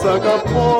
Sagapo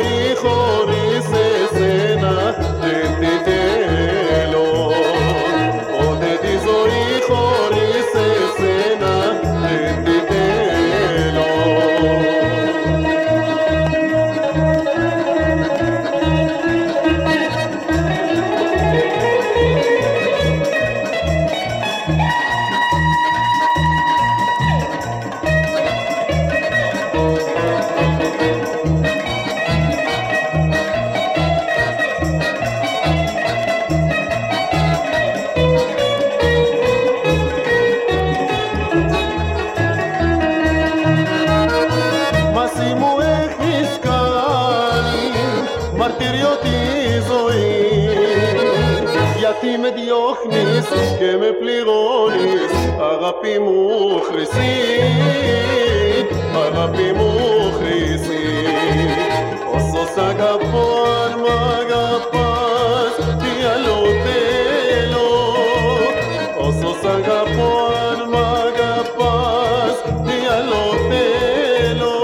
hijo μαρτύριο τη ζωή. Γιατί με διώχνεις και με πληρώνεις αγάπη μου χρυσή αγάπη μου χρυσή όσο σ' αγαπώ αν μ' αγαπάς τι άλλο θέλω. Όσο σ' αγαπώ αν μ' αγαπάς τι άλλο θέλω.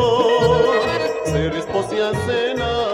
Ξέρεις πως για σένα αγάπη μου